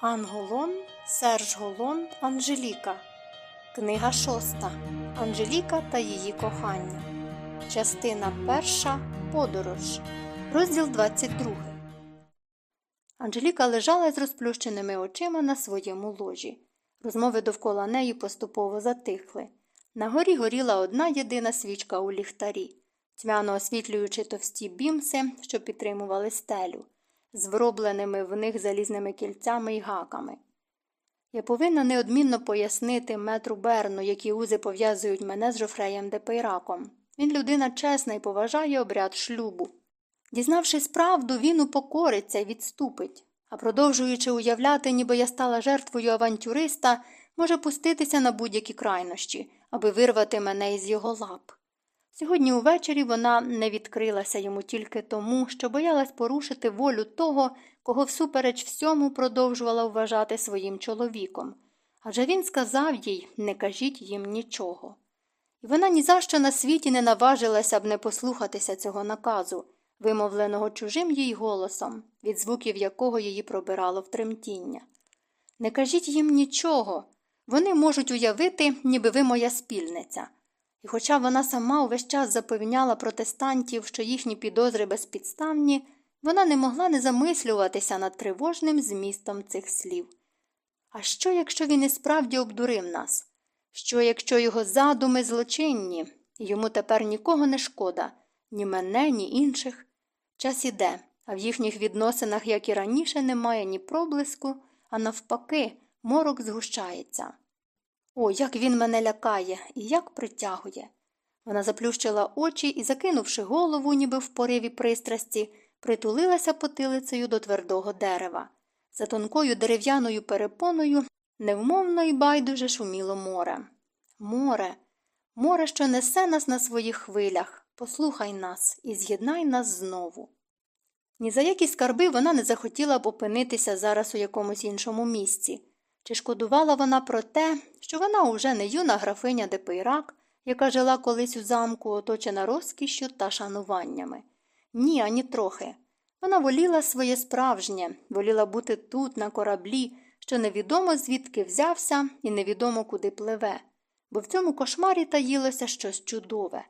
Анголон, Серж Голон, Анжеліка. Книга шоста. Анжеліка та її кохання. Частина перша. Подорож. Розділ 22. Анжеліка лежала з розплющеними очима на своєму ложі. Розмови довкола неї поступово затихли. На горі горіла одна єдина свічка у ліхтарі, тьмяно освітлюючи товсті бімси, що підтримували стелю з вробленими в них залізними кільцями й гаками. Я повинна неодмінно пояснити метру Берну, які узи пов'язують мене з Жофреєм де Пейраком. Він людина чесна і поважає обряд шлюбу. Дізнавшись правду, він упокориться і відступить, а продовжуючи уявляти, ніби я стала жертвою авантюриста, може пуститися на будь-які крайнощі, аби вирвати мене із його лап. Сьогодні увечері вона не відкрилася йому тільки тому, що боялась порушити волю того, кого всупереч всьому продовжувала вважати своїм чоловіком. Адже він сказав їй не кажіть їм нічого. І вона ні за що на світі не наважилася б не послухатися цього наказу, вимовленого чужим їй голосом, від звуків якого її пробирало в тремтіння. Не кажіть їм нічого. Вони можуть уявити, ніби ви моя спільниця. І хоча вона сама увесь час запевняла протестантів, що їхні підозри безпідставні, вона не могла не замислюватися над тривожним змістом цих слів. А що, якщо він і справді обдурив нас? Що, якщо його задуми злочинні, йому тепер нікого не шкода, ні мене, ні інших? Час іде, а в їхніх відносинах, як і раніше, немає ні проблиску, а навпаки, морок згущається. О, як він мене лякає і як притягує. Вона заплющила очі і, закинувши голову, ніби в пориві пристрасті, притулилася потилицею до твердого дерева. За тонкою дерев'яною перепоною невмовно й байдуже шуміло море. Море, море, що несе нас на своїх хвилях, послухай нас і з'єднай нас знову. Ні за які скарби вона не захотіла б опинитися зараз у якомусь іншому місці. Чи шкодувала вона про те, що вона уже не юна графиня де Пейрак, яка жила колись у замку, оточена розкішшю та шануваннями? Ні, ані трохи. Вона воліла своє справжнє, воліла бути тут, на кораблі, що невідомо звідки взявся і невідомо куди пливе, бо в цьому кошмарі таїлося щось чудове.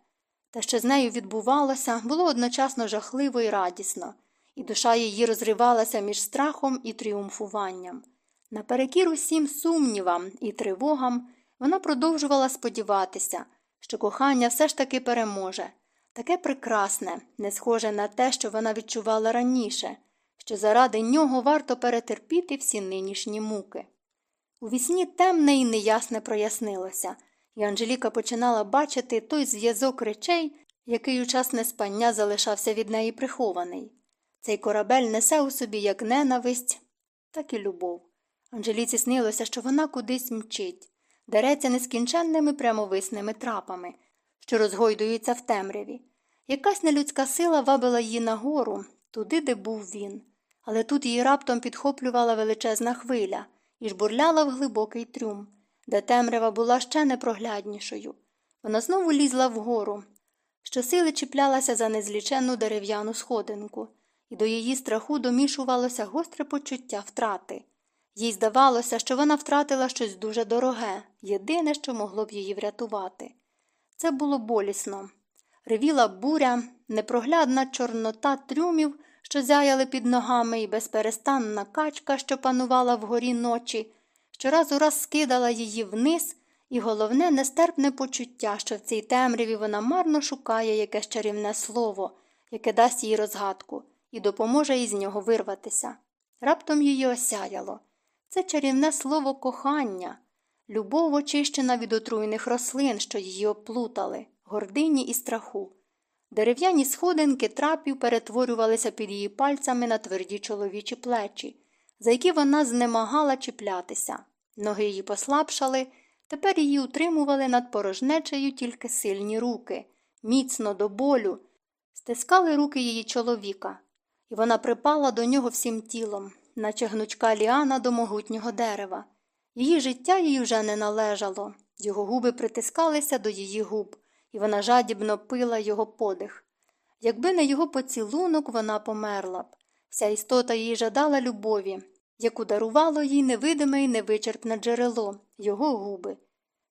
Те, що з нею відбувалося, було одночасно жахливо і радісно, і душа її розривалася між страхом і тріумфуванням. Наперекір усім сумнівам і тривогам вона продовжувала сподіватися, що кохання все ж таки переможе, таке прекрасне, не схоже на те, що вона відчувала раніше, що заради нього варто перетерпіти всі нинішні муки. У вісні темне і неясне прояснилося, і Анжеліка починала бачити той зв'язок речей, який у час неспання залишався від неї прихований. Цей корабель несе у собі як ненависть, так і любов. Анжеліці снилося, що вона кудись мчить, дереться нескінченними прямовисними трапами, що розгойдуються в темряві. Якась нелюдська сила вабила її нагору, туди, де був він, але тут її раптом підхоплювала величезна хвиля і жбурляла в глибокий трюм, де темрява була ще непрогляднішою. Вона знову лізла вгору, щосили чіплялася за незліченну дерев'яну сходинку, і до її страху домішувалося гостре почуття втрати. Їй здавалося, що вона втратила щось дуже дороге, єдине, що могло б її врятувати. Це було болісно. Ревіла буря, непроглядна чорнота трюмів, що зяяли під ногами, і безперестанна качка, що панувала вгорі ночі, щораз у раз скидала її вниз, і головне нестерпне почуття, що в цій темряві вона марно шукає якесь чарівне слово, яке дасть їй розгадку, і допоможе із нього вирватися. Раптом її осяяло. Це чарівне слово кохання, любов очищена від отруйних рослин, що її оплутали, гордині і страху. Дерев'яні сходинки трапів перетворювалися під її пальцями на тверді чоловічі плечі, за які вона знемагала чіплятися. Ноги її послабшали, тепер її утримували над порожнечею тільки сильні руки, міцно до болю, стискали руки її чоловіка, і вона припала до нього всім тілом, наче гнучка ліана до могутнього дерева. Її життя їй вже не належало, його губи притискалися до її губ, і вона жадібно пила його подих. Якби не його поцілунок, вона померла б. Вся істота її жадала любові, яку дарувало їй невидиме і невичерпне джерело, його губи.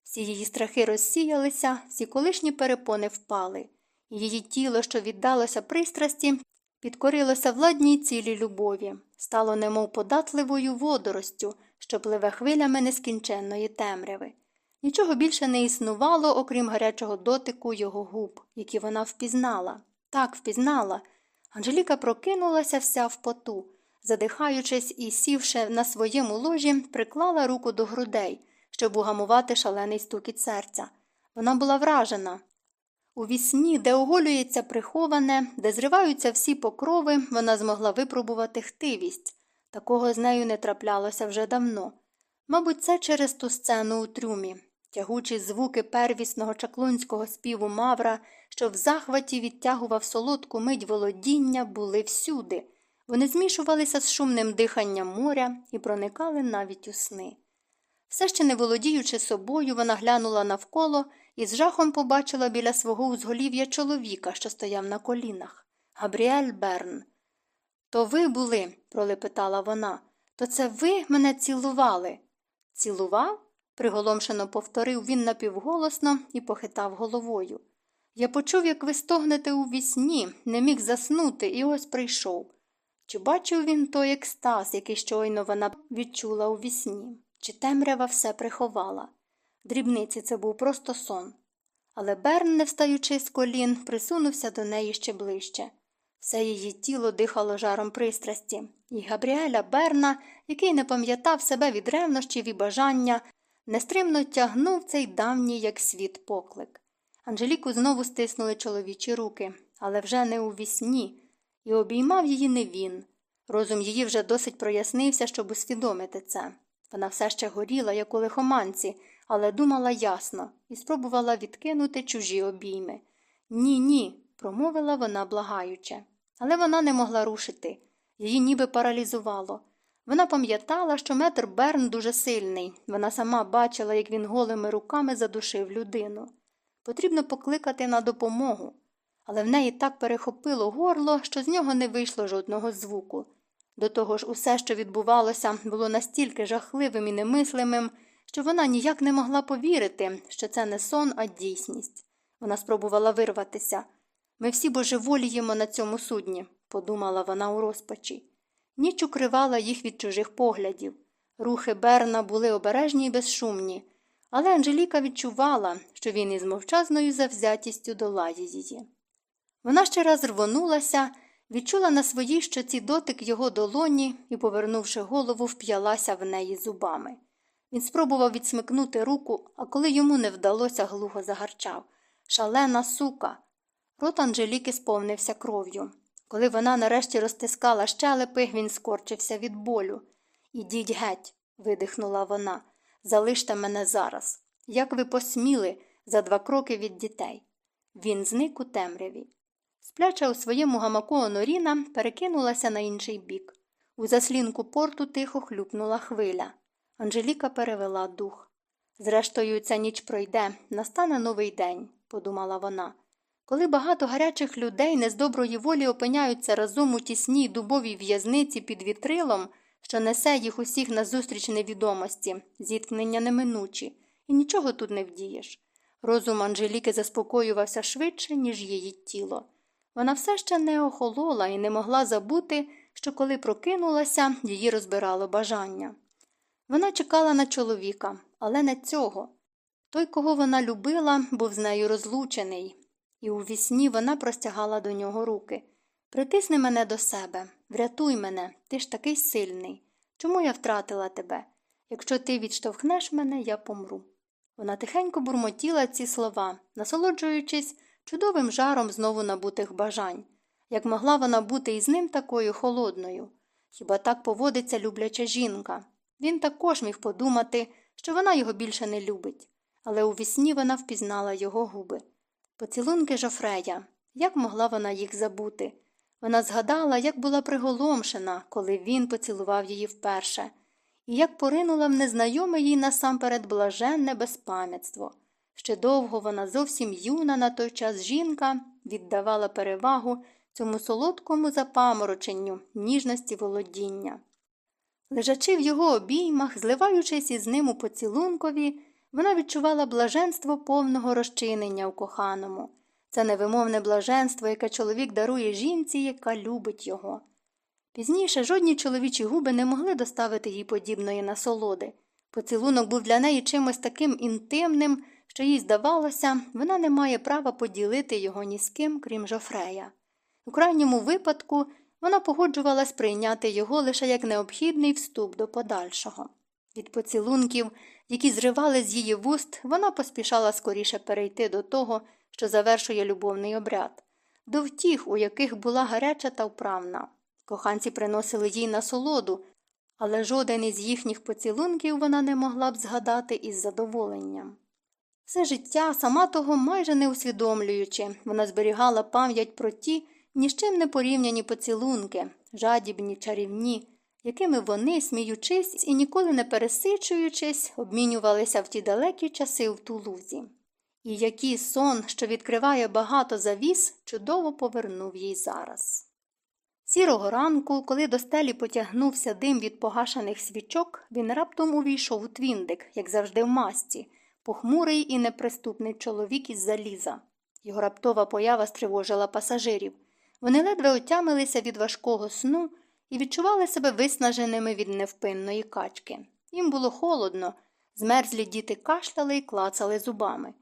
Всі її страхи розсіялися, всі колишні перепони впали, її тіло, що віддалося пристрасті, підкорилося владній цілій любові, стало немов податливою водоростю, що пливе хвилями нескінченної темряви. Нічого більше не існувало, окрім гарячого дотику його губ, які вона впізнала. Так, впізнала. Анжеліка прокинулася вся в поту, задихаючись і, сівши на своєму ложі, приклала руку до грудей, щоб угамувати шалений стукіт серця. Вона була вражена. У вісні, де оголюється приховане, де зриваються всі покрови, вона змогла випробувати хтивість. Такого з нею не траплялося вже давно. Мабуть, це через ту сцену у трюмі, тягучі звуки первісного чаклунського співу Мавра, що в захваті відтягував солодку мить володіння, були всюди. Вони змішувалися з шумним диханням моря і проникали навіть у сни. Все ще не володіючи собою, вона глянула навколо і з жахом побачила біля свого узголів'я чоловіка, що стояв на колінах Габріель Берн. То ви були, пролепетала вона, то це ви мене цілували. Цілував? приголомшено повторив він напівголосно і похитав головою. Я почув, як ви стогнете у вісні, не міг заснути, і ось прийшов. Чи бачив він той екстаз, який щойно вона відчула у вісні? Чи темрява все приховала? Дрібниці це був просто сон. Але Берн, не встаючи з колін, присунувся до неї ще ближче. Все її тіло дихало жаром пристрасті, і Габріеля Берна, який не пам'ятав себе від ревнощів і бажання, нестримно тягнув цей давній, як світ, поклик. Анжеліку знову стиснули чоловічі руки, але вже не у вісні, і обіймав її не він. Розум її вже досить прояснився, щоб усвідомити це. Вона все ще горіла, як у лихоманці, але думала ясно і спробувала відкинути чужі обійми. Ні, ні, промовила вона благаюче. Але вона не могла рушити. Її ніби паралізувало. Вона пам'ятала, що метр Берн дуже сильний. Вона сама бачила, як він голими руками задушив людину. Потрібно покликати на допомогу. Але в неї так перехопило горло, що з нього не вийшло жодного звуку. До того ж, усе, що відбувалося, було настільки жахливим і немислимим, що вона ніяк не могла повірити, що це не сон, а дійсність. Вона спробувала вирватися. Ми всі божеволіємо на цьому судні, подумала вона у розпачі. Ніч укривала їх від чужих поглядів. Рухи Берна були обережні й безшумні, але Анжеліка відчувала, що він із мовчазною завзятістю долає її. Вона ще раз рвонулася, відчула на своїй щоці дотик його долоні і, повернувши голову, вп'ялася в неї зубами. Він спробував відсмикнути руку, а коли йому не вдалося, глухо загарчав. Шалена сука. Рот Анжеліки сповнився кров'ю. Коли вона нарешті розтискала щелепи, він скорчився від болю. Ідіть геть, видихнула вона. Залиште мене зараз. Як ви посміли за два кроки від дітей. Він зник у темряві. Спляча у своєму гамаку Оноріна перекинулася на інший бік. У заслінку порту тихо хлюпнула хвиля. Анжеліка перевела дух. Зрештою, ця ніч пройде, настане новий день, подумала вона. Коли багато гарячих людей не з доброї волі опиняються разом у тісній дубовій в'язниці під вітрилом, що несе їх усіх назустріч невідомості, зіткнення неминучі, і нічого тут не вдієш. Розум Анжеліки заспокоювався швидше, ніж її тіло. Вона все ще не охолола і не могла забути, що коли прокинулася, її розбирало бажання. Вона чекала на чоловіка, але не цього. Той, кого вона любила, був з нею розлучений, і у вісні вона простягала до нього руки. Притисни мене до себе, врятуй мене, ти ж такий сильний. Чому я втратила тебе? Якщо ти відштовхнеш мене, я помру. Вона тихенько бурмотіла ці слова, насолоджуючись чудовим жаром знову набутих бажань. Як могла вона бути із ним такою холодною? Хіба так поводиться любляча жінка? Він також міг подумати, що вона його більше не любить, але у вісні вона впізнала його губи. Поцілунки Жофрея, як могла вона їх забути? Вона згадала, як була приголомшена, коли він поцілував її вперше, і як поринула в незнайоме їй насамперед блаженне безпам'ятство. Ще довго вона зовсім юна на той час жінка віддавала перевагу цьому солодкому запамороченню ніжності володіння. Лежачи в його обіймах, зливаючись із ним у поцілункові, вона відчувала блаженство повного розчинення у коханому. Це невимовне блаженство, яке чоловік дарує жінці, яка любить його. Пізніше жодні чоловічі губи не могли доставити їй подібної насолоди. Поцілунок був для неї чимось таким інтимним, що їй здавалося, вона не має права поділити його ні з ким, крім Жофрея. У крайньому випадку вона погоджувалась прийняти його лише як необхідний вступ до подальшого. Від поцілунків, які зривали з її вуст, вона поспішала скоріше перейти до того, що завершує любовний обряд, до втіх, у яких була гаряча та вправна. Коханці приносили їй насолоду, але жоден із їхніх поцілунків вона не могла б згадати із задоволенням. Все життя, сама того майже не усвідомлюючи, вона зберігала пам'ять про ті ні з чим не порівняні поцілунки, жадібні, чарівні, якими вони, сміючись і ніколи не пересичуючись, обмінювалися в ті далекі часи в тулузі. І який сон, що відкриває багато завіс, чудово повернув їй зараз. Сірого ранку, коли до стелі потягнувся дим від погашених свічок, він раптом увійшов у твіндик, як завжди в масці, похмурий і неприступний чоловік із заліза. Його раптова поява стривожила пасажирів. Вони ледве отямилися від важкого сну і відчували себе виснаженими від невпинної качки. Їм було холодно, змерзлі діти кашляли і клацали зубами.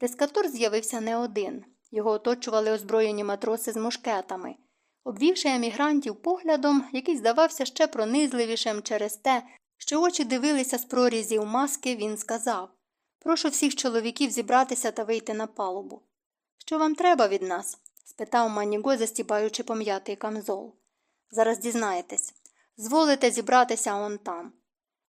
Рескатор з'явився не один. Його оточували озброєні матроси з мушкетами. Обвівши емігрантів поглядом, який здавався ще пронизливішим через те, що очі дивилися з прорізів маски, він сказав Прошу всіх чоловіків зібратися та вийти на палубу. Що вам треба від нас? Спитав Маніго, застібаючи пом'ятий камзол. Зараз дізнаєтесь. Зволите зібратися он там.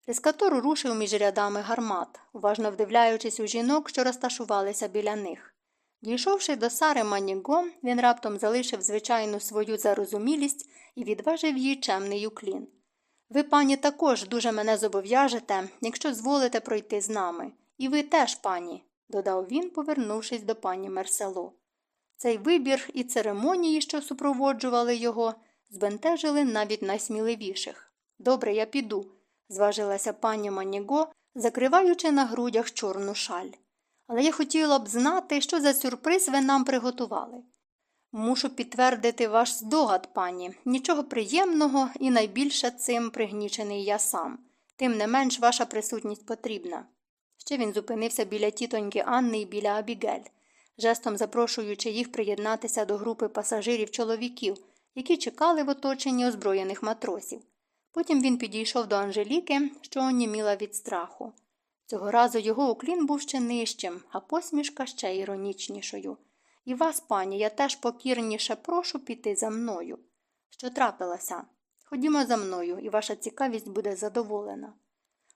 Рескатор рушив між рядами гармат, уважно вдивляючись у жінок, що розташувалися біля них. Дійшовши до Сари Маніго, він раптом залишив звичайну свою зарозумілість і відважив їй чемний уклін. Ви, пані, також дуже мене зобов'яжете, якщо зволите пройти з нами. І ви теж, пані, додав він, повернувшись до пані Мерсело. Цей вибір і церемонії, що супроводжували його, збентежили навіть найсміливіших. Добре, я піду, зважилася пані Маніго, закриваючи на грудях чорну шаль. Але я хотіла б знати, що за сюрприз ви нам приготували. Мушу підтвердити ваш здогад, пані, нічого приємного і найбільше цим пригнічений я сам. Тим не менш ваша присутність потрібна. Ще він зупинився біля тітоньки Анни і біля Абігель жестом запрошуючи їх приєднатися до групи пасажирів чоловіків, які чекали в оточенні озброєних матросів. Потім він підійшов до Анжеліки, що оніміла від страху. Цього разу його уклін був ще нижчим, а посмішка ще іронічнішою. І вас, пані, я теж покірніше прошу піти за мною. Що трапилося? Ходімо за мною, і ваша цікавість буде задоволена.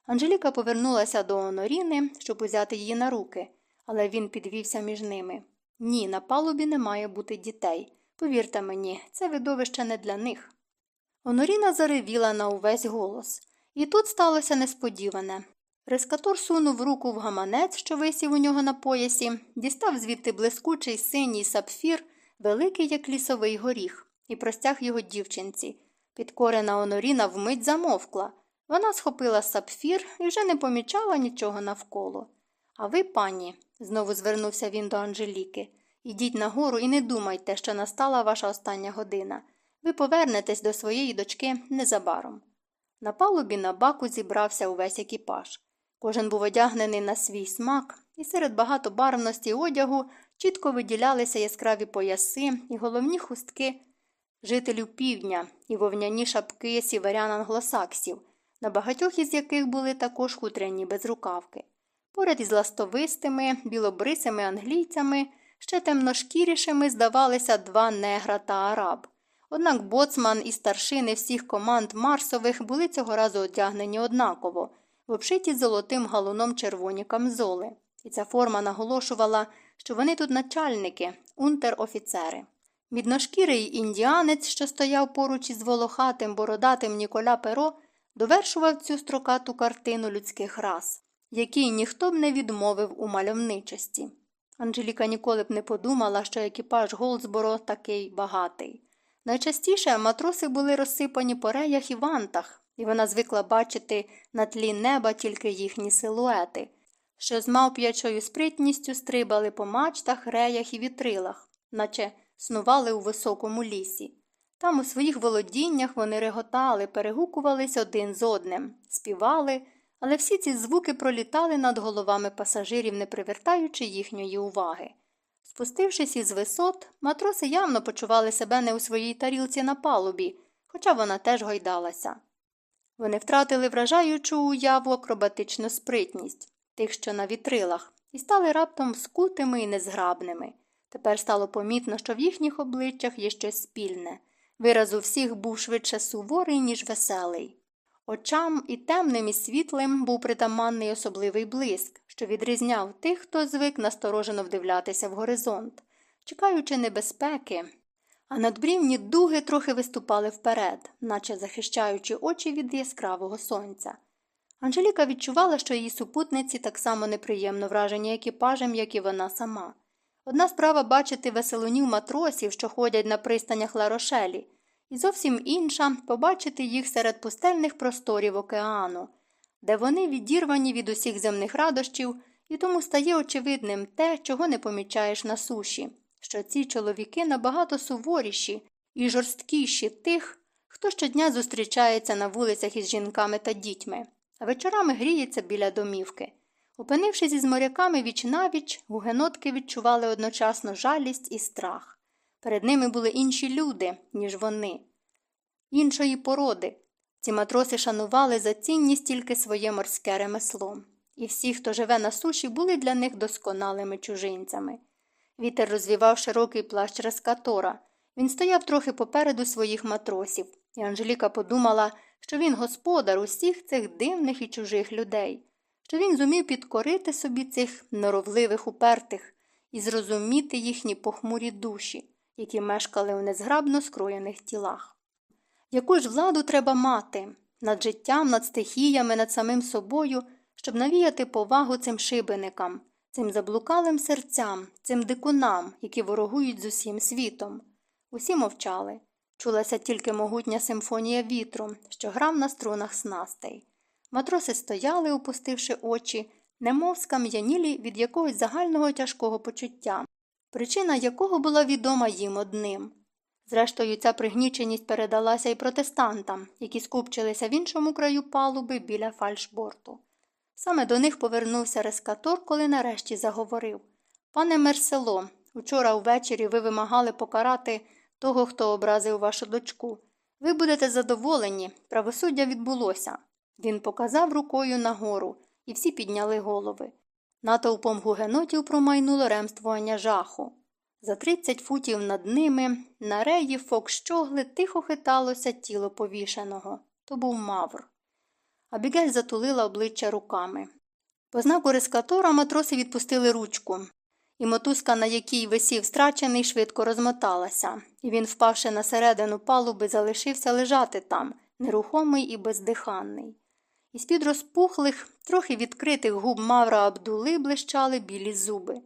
Анжеліка повернулася до Оноріни, щоб узяти її на руки, але він підвівся між ними. Ні, на палубі не має бути дітей. Повірте мені, це видовище не для них. Оноріна заревіла на увесь голос. І тут сталося несподіване. Рескатор сунув руку в гаманець, що висів у нього на поясі, дістав звідти блискучий синій сапфір, великий, як лісовий горіх, і простяг його дівчинці. Підкорена Оноріна вмить замовкла. Вона схопила сапфір і вже не помічала нічого навколо. А ви, пані, знову звернувся він до Анжеліки, ідіть нагору і не думайте, що настала ваша остання година. Ви повернетесь до своєї дочки незабаром. На палубі на баку зібрався увесь екіпаж. Кожен був одягнений на свій смак, і серед багатобарвності одягу чітко виділялися яскраві пояси і головні хустки жителів півдня і вовняні шапки сіверян англосаксів, на багатьох із яких були також хутряні безрукавки. Поряд із ластовистими, білобрисими англійцями, ще темношкірішими здавалися два негра та араб. Однак боцман і старшини всіх команд Марсових були цього разу одягнені однаково, в обшиті золотим галуном червоні камзоли, і ця форма наголошувала, що вони тут начальники, унтер-офіцери. Мідношкірий індіанець, що стояв поруч із волохатим бородатим Ніколя Перо, довершував цю строкату картину людських рас якій ніхто б не відмовив у мальовничості. Анжеліка ніколи б не подумала, що екіпаж Голдсборо такий багатий. Найчастіше матроси були розсипані по реях і вантах, і вона звикла бачити на тлі неба тільки їхні силуети, що з мавп'ячою спритністю стрибали по мачтах, реях і вітрилах, наче снували у високому лісі. Там у своїх володіннях вони реготали, перегукувались один з одним, співали, але всі ці звуки пролітали над головами пасажирів, не привертаючи їхньої уваги. Спустившись із висот, матроси явно почували себе не у своїй тарілці на палубі, хоча вона теж гойдалася. Вони втратили вражаючу уяву акробатичну спритність тих, що на вітрилах, і стали раптом скутими і незграбними. Тепер стало помітно, що в їхніх обличчях є щось спільне. Вираз у всіх був швидше суворий, ніж веселий. Очам і темним, і світлим був притаманний особливий блиск, що відрізняв тих, хто звик насторожено вдивлятися в горизонт, чекаючи небезпеки, а надбрівні дуги трохи виступали вперед, наче захищаючи очі від яскравого сонця. Анжеліка відчувала, що її супутниці так само неприємно вражені екіпажем, як і вона сама. Одна справа бачити веселунів матросів, що ходять на пристанях Ларошелі, і зовсім інша побачити їх серед пустельних просторів океану, де вони відірвані від усіх земних радощів, і тому стає очевидним те, чого не помічаєш на суші, що ці чоловіки набагато суворіші і жорсткіші тих, хто щодня зустрічається на вулицях із жінками та дітьми, а вечорами гріється біля домівки. Опинившись із моряками віч навіч, гугенотки відчували одночасно жалість і страх. Перед ними були інші люди, ніж вони, іншої породи. Ці матроси шанували за цінність тільки своє морське ремесло, і всі, хто живе на суші, були для них досконалими чужинцями. Вітер розвівав широкий плащ Рескатора. Він стояв трохи попереду своїх матросів, і Анжеліка подумала, що він господар усіх цих дивних і чужих людей що він зумів підкорити собі цих норовливих упертих і зрозуміти їхні похмурі душі, які мешкали у незграбно скроєних тілах. Яку ж владу треба мати над життям, над стихіями, над самим собою, щоб навіяти повагу цим шибеникам, цим заблукалим серцям, цим дикунам, які ворогують з усім світом? Усі мовчали. Чулася тільки могутня симфонія вітру, що грав на струнах снастей. Матроси стояли, опустивши очі, немов скам'янілі від якогось загального тяжкого почуття, причина якого була відома їм одним. Зрештою, ця пригніченість передалася й протестантам, які скупчилися в іншому краю палуби біля фальшборту. Саме до них повернувся рескатор, коли нарешті заговорив Пане Мерсело, учора ввечері ви вимагали покарати того, хто образив вашу дочку. Ви будете задоволені, правосуддя відбулося. Він показав рукою нагору, і всі підняли голови. Натовпом гугенотів промайнуло ремствування жаху. За тридцять футів над ними на реї фокщогли тихо хиталося тіло повішеного. То був мавр. Абігель затулила обличчя руками. По знаку рескатора матроси відпустили ручку, і мотузка, на якій висів страчений, швидко розмоталася, і він, впавши на середину палуби, залишився лежати там, нерухомий і бездиханний. Із під розпухлих, трохи відкритих губ Мавра Абдули блищали білі зуби.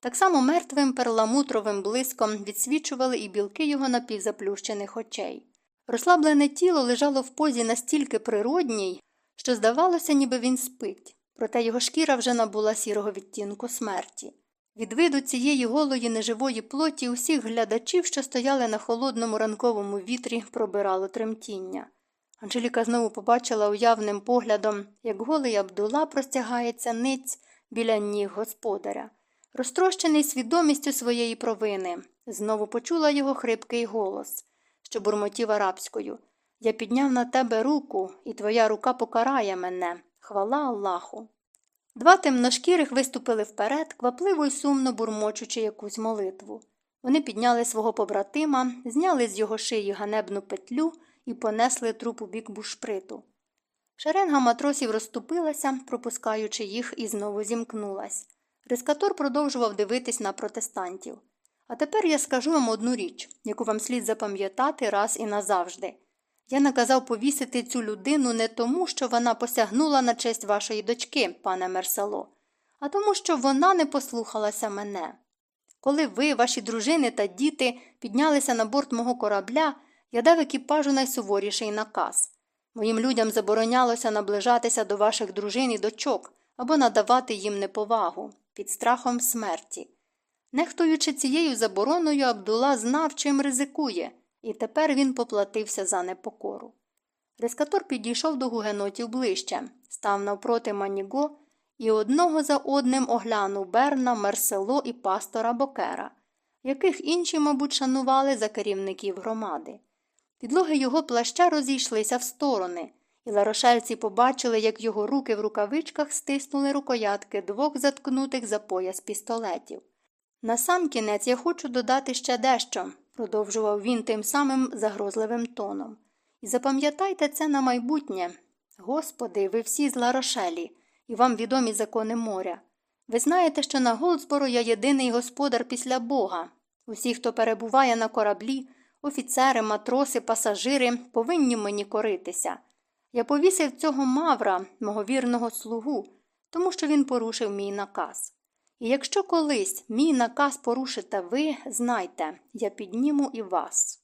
Так само мертвим перламутровим блиском відсвічували і білки його напівзаплющених очей. Розслаблене тіло лежало в позі настільки природній, що здавалося, ніби він спить, проте його шкіра вже набула сірого відтінку смерті. Від виду цієї голої неживої плоті усіх глядачів, що стояли на холодному ранковому вітрі, пробирало тремтіння. Анжеліка знову побачила уявним поглядом, як голий Абдула простягається ниць біля ніг господаря. Розтрощений свідомістю своєї провини, знову почула його хрипкий голос, що бурмотів арабською Я підняв на тебе руку, і твоя рука покарає мене. Хвала Аллаху. Два темношкірих виступили вперед, квапливо й сумно бурмочучи якусь молитву. Вони підняли свого побратима, зняли з його шиї ганебну петлю і понесли труп у бік бушприту. Шеренга матросів розступилася, пропускаючи їх, і знову зімкнулась. Рискатор продовжував дивитись на протестантів. А тепер я скажу вам одну річ, яку вам слід запам'ятати раз і назавжди. Я наказав повісити цю людину не тому, що вона посягнула на честь вашої дочки, пане Мерсело, а тому, що вона не послухалася мене. Коли ви, ваші дружини та діти піднялися на борт мого корабля, я дав екіпажу найсуворіший наказ Моїм людям заборонялося наближатися до ваших дружин і дочок або надавати їм неповагу під страхом смерті. Нехтуючи цією забороною, Абдула знав, чим ризикує, і тепер він поплатився за непокору. Рескатор підійшов до гугенотів ближче, став навпроти Маніго і одного за одним оглянув Берна, Мерсело і пастора Бокера, яких інші, мабуть, шанували за керівників громади. Підлоги його плаща розійшлися в сторони, і ларошельці побачили, як його руки в рукавичках стиснули рукоятки двох заткнутих за пояс пістолетів. Насамкінець я хочу додати ще дещо, продовжував він тим самим загрозливим тоном. І запам'ятайте це на майбутнє. Господи, ви всі з Ларошелі, і вам відомі закони моря. Ви знаєте, що на Голдсборо я єдиний господар після Бога. Усі, хто перебуває на кораблі, офіцери, матроси, пасажири, повинні мені коритися. Я повісив цього мавра, мого вірного слугу, тому що він порушив мій наказ. І якщо колись мій наказ порушите ви, знайте, я підніму і вас.